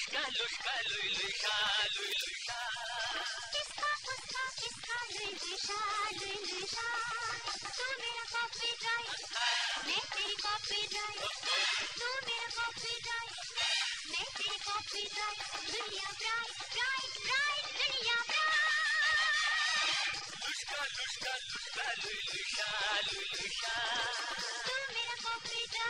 लुशका लुशका लुई लुशा लुई लुशा किसका उसका किसका लुई लुशा लुई लुशा तू मेरा कॉपी ड्राइव मैं तेरी कॉपी ड्राइव तू मेरा कॉपी ड्राइव मैं तेरी कॉपी ड्राइव दुनिया ब्राइट ब्राइट ब्राइट दुनिया ब्राइट लुशका लुशका लुशका लुई लुशा लुई लुशा तू मेरा कॉपी ड्राइव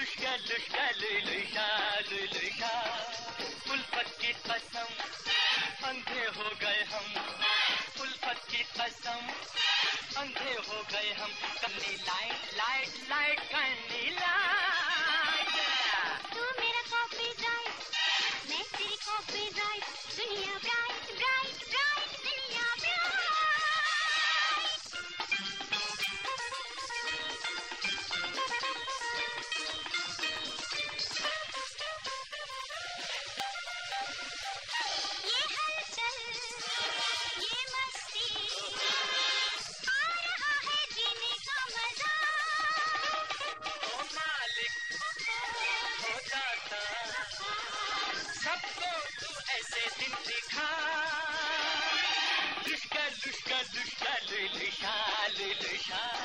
लुशका लुशका लुलुशा लुलुशा उल्फत की कसम अंधे हो गए हम उल्फत की कसम अंधे हो गए हम करनी लाइट लाइट लाइट करनी ऐसे दिन दिखा। दुष्का दुष्का लुशका लुलुशा लुलुशा